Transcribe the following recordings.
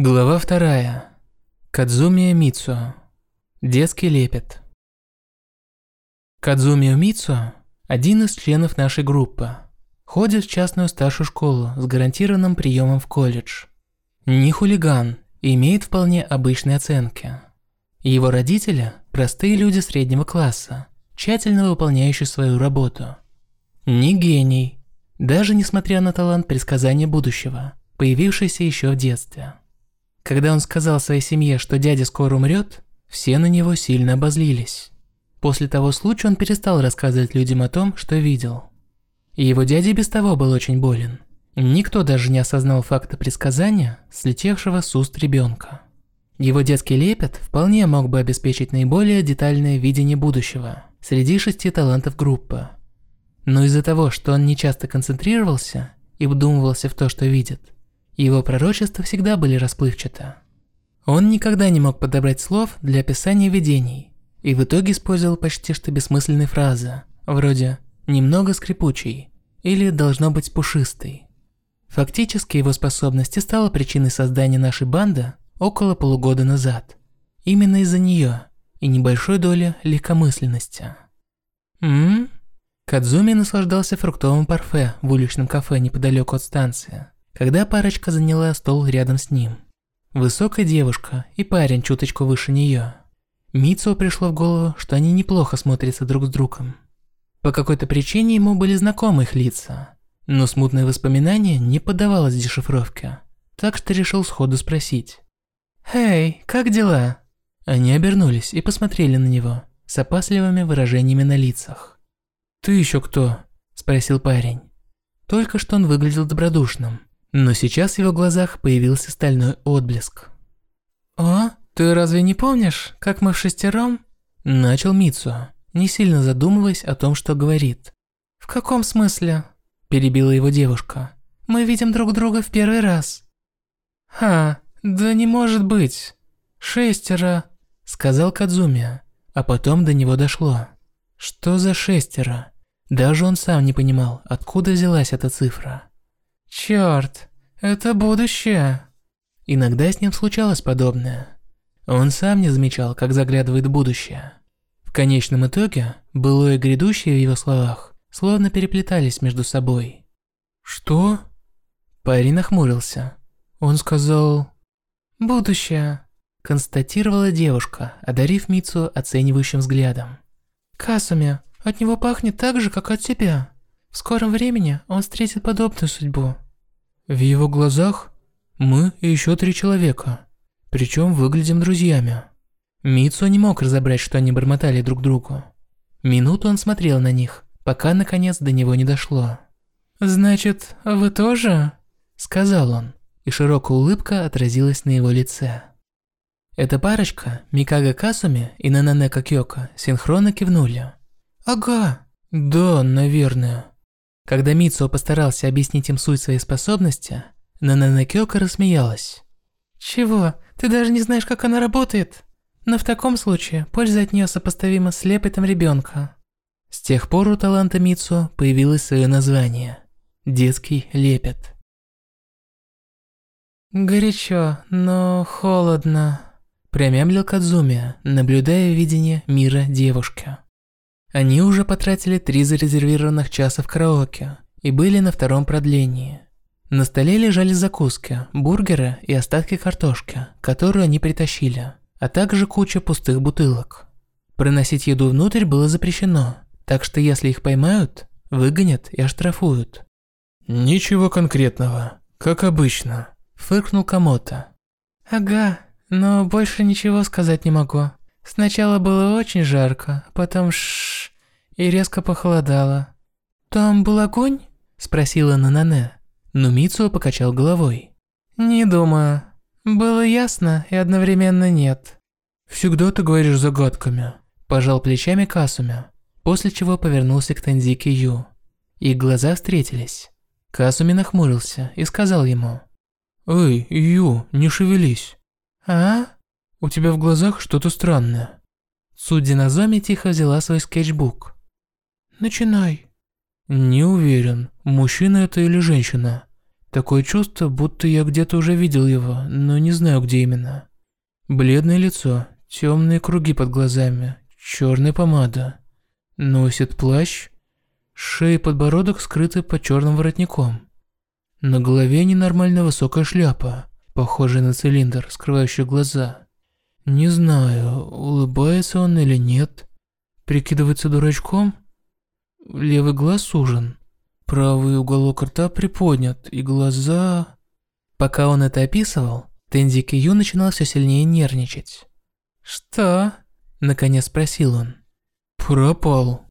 Глава вторая. Кадзумия Мицу. Детский лепет. Кадзумио Мицу – один из членов нашей группы. Ходит в частную старшую школу с гарантированным приемом в колледж. Не хулиган и имеет вполне обычные оценки. Его родители – простые люди среднего класса, тщательно выполняющие свою работу. Не гений, даже несмотря на талант предсказания будущего, появившийся еще в детстве. Когда он сказал своей семье, что дядя скоро умрет, все на него сильно обозлились. После того случая он перестал рассказывать людям о том, что видел. И его дядя без того был очень болен. Никто даже не осознал факта предсказания, слетевшего с уст ребенка. Его детский лепет вполне мог бы обеспечить наиболее детальное видение будущего среди шести талантов группы. Но из-за того, что он не часто концентрировался и вдумывался в то, что видит, его пророчества всегда были расплывчаты. Он никогда не мог подобрать слов для описания видений, и в итоге использовал почти что бессмысленные фразы, вроде «немного скрипучий» или «должно быть пушистый». Фактически его способности стала причиной создания нашей банды около полугода назад. Именно из-за нее и небольшой доли легкомысленности. М? Кадзуми наслаждался фруктовым парфе в уличном кафе неподалеку от станции когда парочка заняла стол рядом с ним. Высокая девушка и парень чуточку выше нее. Митсу пришло в голову, что они неплохо смотрятся друг с другом. По какой-то причине ему были знакомы их лица, но смутное воспоминание не поддавалось дешифровке, так что решил сходу спросить. «Эй, как дела?» Они обернулись и посмотрели на него с опасливыми выражениями на лицах. «Ты еще кто?» – спросил парень. Только что он выглядел добродушным, но сейчас в его глазах появился стальной отблеск. «О, ты разве не помнишь, как мы в шестером?» Начал Митсу, не сильно задумываясь о том, что говорит. «В каком смысле?» Перебила его девушка. «Мы видим друг друга в первый раз». «Ха, да не может быть. Шестеро», сказал Кадзуми, а потом до него дошло. Что за шестеро? Даже он сам не понимал, откуда взялась эта цифра. Черт, это будущее. Иногда с ним случалось подобное. Он сам не замечал, как заглядывает в будущее. В конечном итоге, былое и грядущее в его словах словно переплетались между собой. «Что?» Парень нахмурился. Он сказал... «Будущее», – констатировала девушка, одарив Мицу оценивающим взглядом. «Касуми, от него пахнет так же, как от тебя». В скором времени он встретит подобную судьбу. В его глазах мы и еще три человека, причем выглядим друзьями. Мицу не мог разобрать, что они бормотали друг другу. Минуту он смотрел на них, пока наконец до него не дошло. «Значит, вы тоже?» – сказал он, и широкая улыбка отразилась на его лице. Эта парочка, Микага Касуми и Нананека Кёка, синхронно кивнули. «Ага, да, наверное». Когда Митсуо постарался объяснить им суть своей способности, Нананакёка рассмеялась. «Чего? Ты даже не знаешь, как она работает? Но в таком случае польза от нее сопоставима с лепетом ребенка. С тех пор у таланта Митсу появилось свое название – детский лепет. «Горячо, но холодно», – промямлил Кадзуми, наблюдая видение мира девушки. Они уже потратили три зарезервированных часа в караоке и были на втором продлении. На столе лежали закуски, бургеры и остатки картошки, которую они притащили, а также куча пустых бутылок. Проносить еду внутрь было запрещено, так что если их поймают, выгонят и оштрафуют. «Ничего конкретного, как обычно», – фыркнул Камото. «Ага, но больше ничего сказать не могу. Сначала было очень жарко, потом шш, и резко похолодало. «Там был огонь?» – спросила Нанане. Но Мицуо покачал головой. «Не думаю. Было ясно и одновременно нет». «Всегда ты говоришь загадками», – пожал плечами Касуми, после чего повернулся к Танзике Ю. Их глаза встретились. Касуми нахмурился и сказал ему. «Эй, Ю, не шевелись». «А?» У тебя в глазах что-то странное. Судя на Зоме тихо взяла свой скетчбук. Начинай. Не уверен, мужчина это или женщина. Такое чувство, будто я где-то уже видел его, но не знаю, где именно. Бледное лицо, темные круги под глазами, черная помада. Носит плащ, шея и подбородок скрыты под черным воротником. На голове ненормально высокая шляпа, похожая на цилиндр, скрывающий глаза. Не знаю, улыбается он или нет. Прикидывается дурачком? Левый глаз сужен. Правый уголок рта приподнят, и глаза... Пока он это описывал, Тензи Кью начинал все сильнее нервничать. «Что?» – наконец спросил он. «Пропал».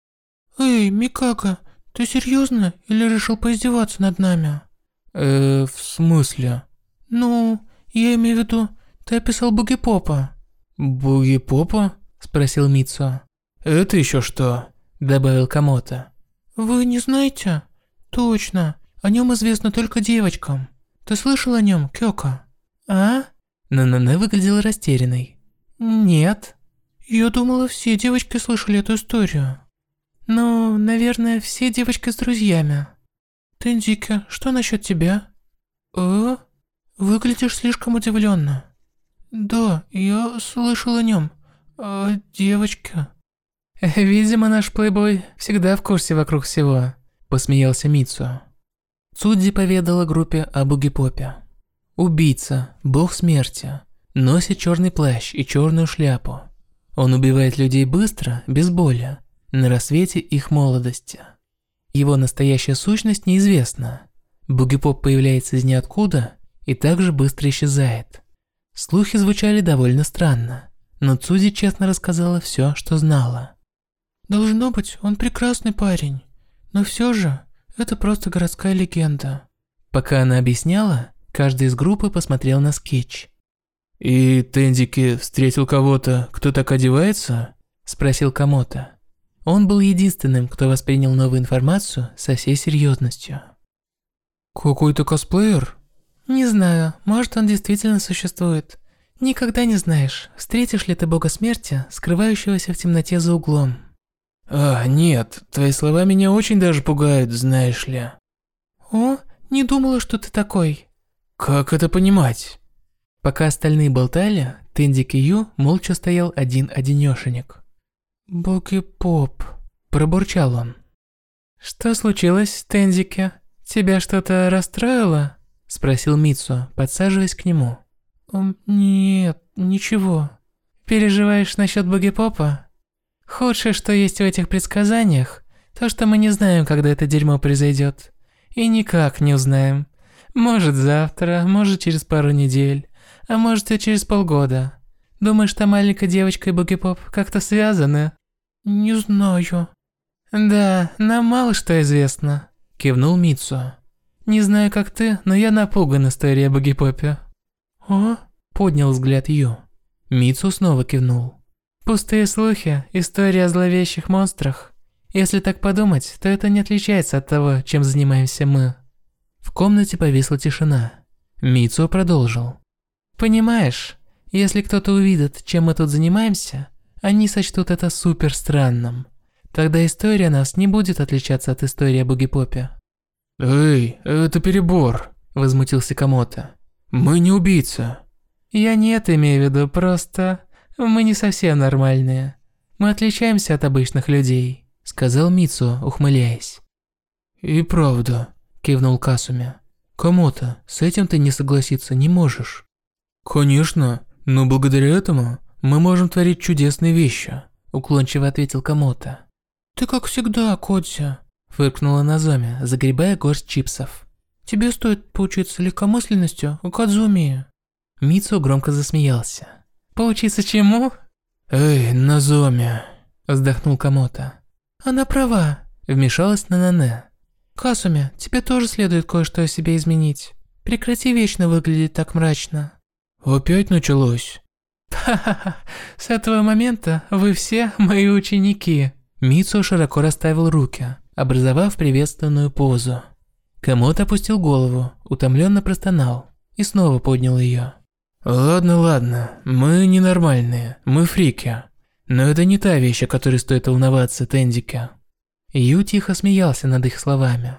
«Эй, Микака, ты серьезно или решил поиздеваться над нами?» «Э, в смысле?» «Ну, я имею в виду, ты описал Буги-Попа». «Буги-Попа?» – спросил Митсо. «Это еще что?» – добавил Камото. «Вы не знаете?» «Точно, о нем известно только девочкам. Ты слышал о нем, Кёка?» «А?» Нанане выглядела растерянной. «Нет». «Я думала, все девочки слышали эту историю». «Ну, наверное, все девочки с друзьями». «Тендике, что насчет тебя?» «Э? Выглядишь слишком удивленно. «Да, я слышал о нем. О девочке». «Видимо, наш плейбой всегда в курсе вокруг всего», – посмеялся Митсу. Цудзи поведала группе о Бугипопе. Убийца, бог смерти, носит черный плащ и черную шляпу. Он убивает людей быстро, без боли, на рассвете их молодости. Его настоящая сущность неизвестна. Бугипоп появляется из ниоткуда и также быстро исчезает. Слухи звучали довольно странно, но Цузи честно рассказала все, что знала. «Должно быть, он прекрасный парень, но все же это просто городская легенда». Пока она объясняла, Каждый из группы посмотрел на скетч. «И Тендики встретил кого-то, кто так одевается?» – спросил Камото. Он был единственным, кто воспринял новую информацию со всей серьезностью. «Какой-то косплеер?» «Не знаю, может он действительно существует. Никогда не знаешь, встретишь ли ты бога смерти, скрывающегося в темноте за углом». «А, нет, твои слова меня очень даже пугают, знаешь ли». «О, не думала, что ты такой. Как это понимать? Пока остальные болтали, Тенди Кью молча стоял один-одинешенек. «Боги-поп», – пробурчал он. «Что случилось, Тензике? Тебя что-то расстроило?» – спросил Митсу, подсаживаясь к нему. «Нет, ничего». «Переживаешь насчет Боги-попа? Худшее, что есть в этих предсказаниях, то, что мы не знаем, когда это дерьмо произойдет. И никак не узнаем. Может завтра, может через пару недель, а может и через полгода. Думаешь, та маленькая девочка и Бугипоп как-то связаны? Не знаю. Да, нам мало что известно, кивнул Митсу. Не знаю, как ты, но я напуган историей о Бугипопе. О? Поднял взгляд Ю. Митсу снова кивнул. Пустые слухи, история о зловещих монстрах. Если так подумать, то это не отличается от того, чем занимаемся мы. В комнате повисла тишина. Мицо продолжил. «Понимаешь, если кто-то увидит, чем мы тут занимаемся, они сочтут это супер странным. Тогда история нас не будет отличаться от истории о Бугипопе». «Эй, это перебор», – возмутился Камото. «Мы не убийца». «Я не это имею в виду, просто мы не совсем нормальные. Мы отличаемся от обычных людей», – сказал Мицу, ухмыляясь. «И правда», кивнул Касуми. Кому-то с этим ты не согласиться не можешь. Конечно, но благодаря этому мы можем творить чудесные вещи, уклончиво ответил Камото. Ты как всегда, Кодзи, фыркнула Назоми, загребая горсть чипсов. Тебе стоит поучиться легкомысленностью у Кадзуми. Мицу громко засмеялся. Поучиться чему? Эй, Назоми, вздохнул Камото. Она права, вмешалась Нанане. Касуми, тебе тоже следует кое-что о себе изменить. Прекрати вечно выглядеть так мрачно. Опять началось. Ха-ха-ха, с этого момента вы все мои ученики. Мицу широко расставил руки, образовав приветственную позу. Комод опустил голову, утомленно простонал и снова поднял ее. Ладно, ладно, мы ненормальные, мы фрики. Но это не та вещь, о которой стоит волноваться, Тендике. Ю тихо смеялся над их словами.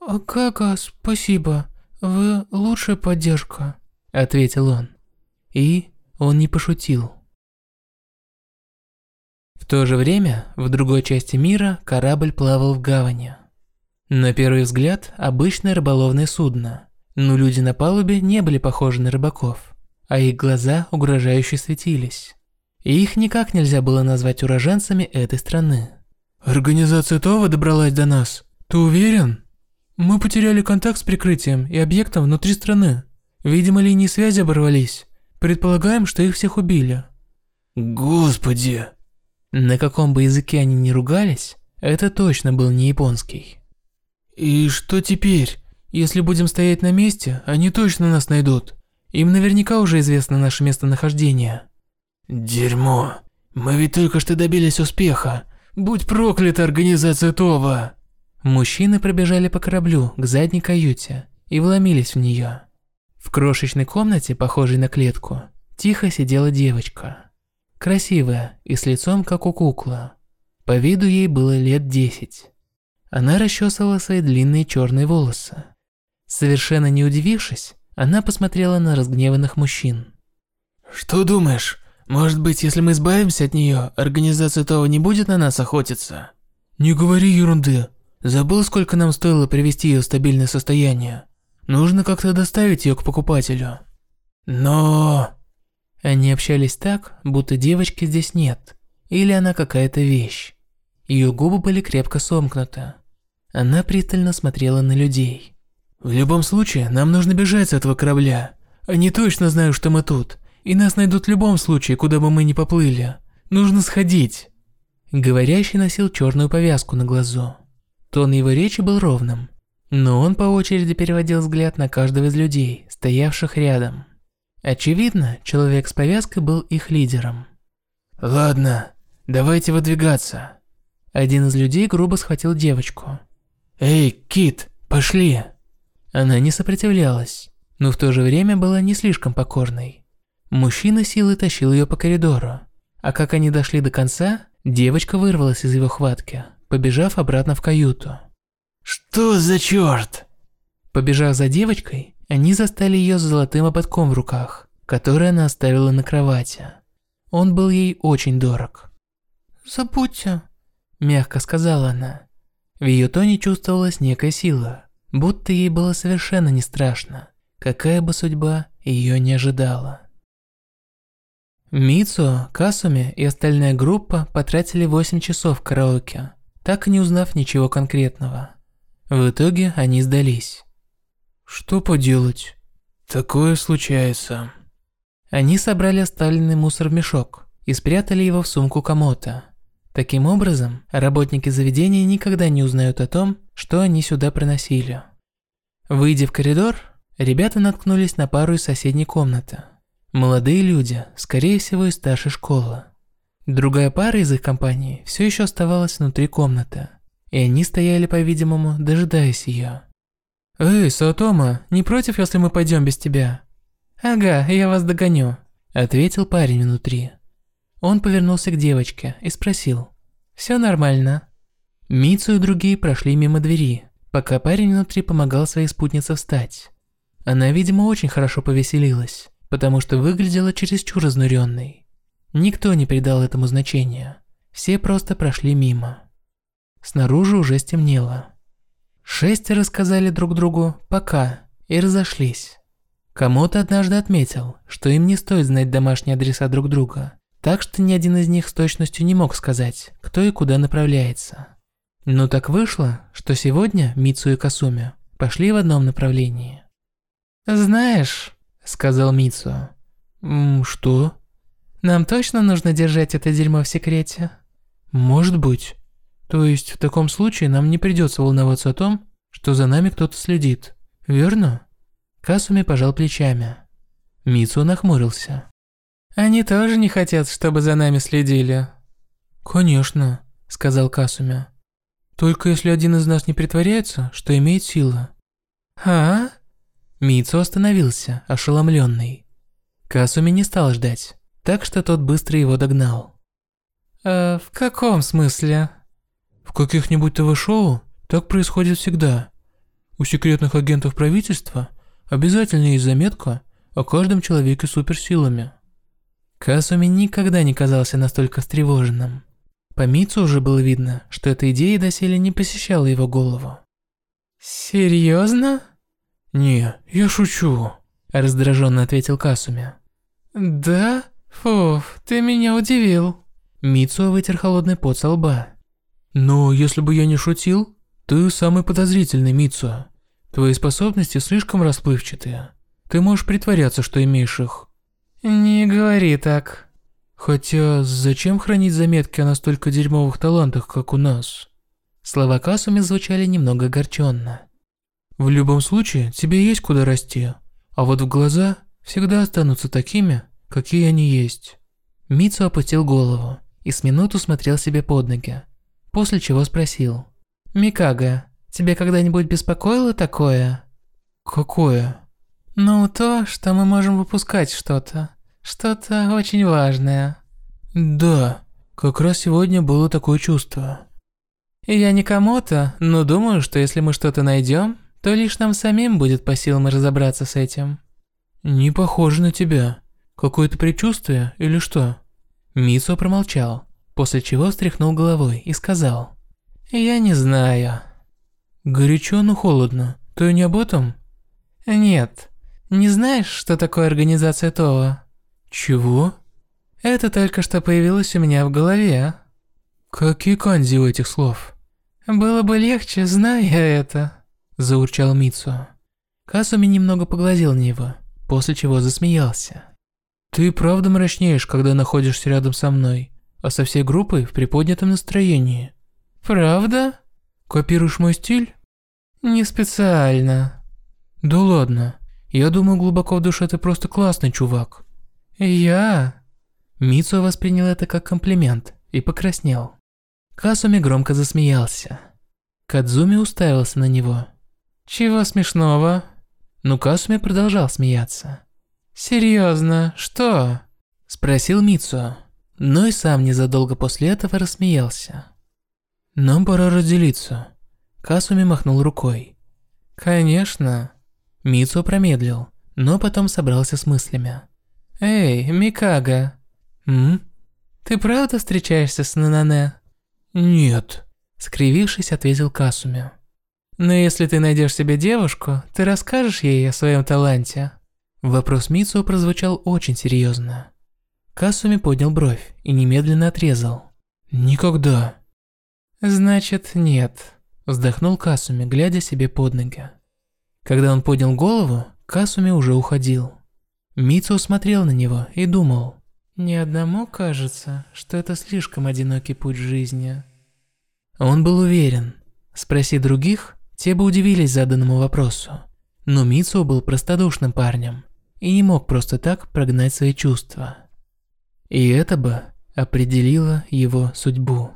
«Акага, спасибо. Вы лучшая поддержка», – ответил он. И он не пошутил. В то же время, в другой части мира корабль плавал в гавани. На первый взгляд, обычное рыболовное судно, но люди на палубе не были похожи на рыбаков, а их глаза угрожающе светились. И их никак нельзя было назвать уроженцами этой страны. «Организация Това добралась до нас. Ты уверен?» «Мы потеряли контакт с прикрытием и объектом внутри страны. Видимо, линии связи оборвались. Предполагаем, что их всех убили». «Господи!» На каком бы языке они ни ругались, это точно был не японский. «И что теперь? Если будем стоять на месте, они точно нас найдут. Им наверняка уже известно наше местонахождение». «Дерьмо. Мы ведь только что добились успеха. Будь проклята организация Това!» Мужчины пробежали по кораблю к задней каюте и вломились в нее. В крошечной комнате, похожей на клетку, тихо сидела девочка. Красивая и с лицом, как у куклы. По виду ей было лет десять. Она расчесывала свои длинные черные волосы. Совершенно не удивившись, она посмотрела на разгневанных мужчин. «Что думаешь? Может быть, если мы избавимся от нее, организация ТОВА не будет на нас охотиться?» «Не говори ерунды. Забыл, сколько нам стоило привести ее в стабильное состояние. Нужно как-то доставить ее к покупателю». «Но...» Они общались так, будто девочки здесь нет, или она какая-то вещь. Ее губы были крепко сомкнуты. Она пристально смотрела на людей. «В любом случае, нам нужно бежать с этого корабля. Они точно знают, что мы тут, и нас найдут в любом случае, куда бы мы ни поплыли. Нужно сходить». Говорящий носил черную повязку на глазу. Тон его речи был ровным, но он по очереди переводил взгляд на каждого из людей, стоявших рядом. Очевидно, человек с повязкой был их лидером. «Ладно, давайте выдвигаться». Один из людей грубо схватил девочку. «Эй, Кит, пошли!» Она не сопротивлялась, но в то же время была не слишком покорной. Мужчина силой тащил ее по коридору, а как они дошли до конца, девочка вырвалась из его хватки, побежав обратно в каюту. «Что за черт?» Побежав за девочкой, они застали ее с золотым ободком в руках, который она оставила на кровати. Он был ей очень дорог. «Забудьте», – мягко сказала она. В ее тоне чувствовалась некая сила, будто ей было совершенно не страшно, какая бы судьба ее не ожидала. Мицу, Касуми и остальная группа потратили 8 часов в караоке, так и не узнав ничего конкретного. В итоге они сдались. Что поделать? Такое случается. Они собрали оставленный мусор в мешок и спрятали его в сумку комота. Таким образом, работники заведения никогда не узнают о том, что они сюда приносили. Выйдя в коридор, ребята наткнулись на пару из соседней комнаты. Молодые люди, скорее всего из старшей школы. Другая пара из их компании все еще оставалась внутри комнаты, и они стояли, по-видимому, дожидаясь ее. «Эй, Саотома, не против, если мы пойдем без тебя?» «Ага, я вас догоню», – ответил парень внутри. Он повернулся к девочке и спросил. «Все нормально?» Мицу и другие прошли мимо двери, пока парень внутри помогал своей спутнице встать. Она, видимо, очень хорошо повеселилась, потому что выглядела чересчур разнуренной. Никто не придал этому значения. Все просто прошли мимо. Снаружи уже стемнело. Шестеро сказали друг другу «пока» и разошлись. Кому-то однажды отметил, что им не стоит знать домашние адреса друг друга, так что ни один из них с точностью не мог сказать, кто и куда направляется. Но так вышло, что сегодня Мицу и Касуми пошли в одном направлении. «Знаешь», — сказал Мицу. «М «Что?» «Нам точно нужно держать это дерьмо в секрете?» «Может быть». То есть в таком случае нам не придется волноваться о том, что за нами кто-то следит, верно? Касуми пожал плечами. Мицу нахмурился. Они тоже не хотят, чтобы за нами следили. Конечно, сказал Касуми. Только если один из нас не притворяется, что имеет силу. А? Мицу остановился, ошеломленный. Касуми не стал ждать, так что тот быстро его догнал. «Э, в каком смысле?» В каких-нибудь ТВ-шоу так происходит всегда. У секретных агентов правительства Обязательно есть заметка о каждом человеке с суперсилами. Касуми никогда не казался настолько встревоженным. По Мицу уже было видно, что эта идея доселе не посещала его голову. «Серьезно?» «Не, я шучу», – раздраженно ответил Касуми. «Да? Фуф, ты меня удивил». Мицу вытер холодный пот со лба. «Но если бы я не шутил, ты самый подозрительный, Мицу. Твои способности слишком расплывчатые. Ты можешь притворяться, что имеешь их». «Не говори так». Хотя, зачем хранить заметки о настолько дерьмовых талантах, как у нас? Слова Касуми звучали немного огорченно. В любом случае, тебе есть куда расти, а вот в глаза всегда останутся такими, какие они есть. Мицу опустил голову и с минуту смотрел себе под ноги, после чего спросил. «Микага, тебя когда-нибудь беспокоило такое?» «Какое?» «Ну, то, что мы можем выпускать что-то. Что-то очень важное». «Да, как раз сегодня было такое чувство». «Я не кому-то, но думаю, что если мы что-то найдем, то лишь нам самим будет по силам разобраться с этим». «Не похоже на тебя. Какое-то предчувствие или что?» Мисо промолчал, после чего встряхнул головой и сказал. «Я не знаю». «Горячо, но холодно. Ты не об этом?» «Нет. Не знаешь, что такое организация ТОВА?» «Чего?» «Это только что появилось у меня в голове». «Какие канзи у этих слов?» «Было бы легче, зная это», – заурчал Мицу. Касуми немного поглазел на него, после чего засмеялся. «Ты правда мрачнеешь, когда находишься рядом со мной, а со всей группой в приподнятом настроении». «Правда?» «Копируешь мой стиль?» «Не специально». «Да ладно. Я думаю, глубоко в душе ты просто классный чувак». «Я?» Мицу воспринял это как комплимент и покраснел. Касуми громко засмеялся. Кадзуми уставился на него. «Чего смешного?» Но Касуми продолжал смеяться. «Серьезно, что?» Спросил Мицу, но и сам незадолго после этого рассмеялся. «Нам пора разделиться». Касуми махнул рукой. «Конечно». Мицу промедлил, но потом собрался с мыслями. «Эй, Микага». «М?» «Ты правда встречаешься с Нанане?» «Нет», – скривившись, ответил Касуми. «Но если ты найдешь себе девушку, ты расскажешь ей о своем таланте?» Вопрос Мицу прозвучал очень серьезно. Касуми поднял бровь и немедленно отрезал. «Никогда». «Значит, нет», – вздохнул Касуми, глядя себе под ноги. Когда он поднял голову, Касуми уже уходил. Мицу смотрел на него и думал. «Ни одному кажется, что это слишком одинокий путь жизни». Он был уверен. Спроси других, те бы удивились заданному вопросу. Но Мицу был простодушным парнем и не мог просто так прогнать свои чувства. И это бы определило его судьбу.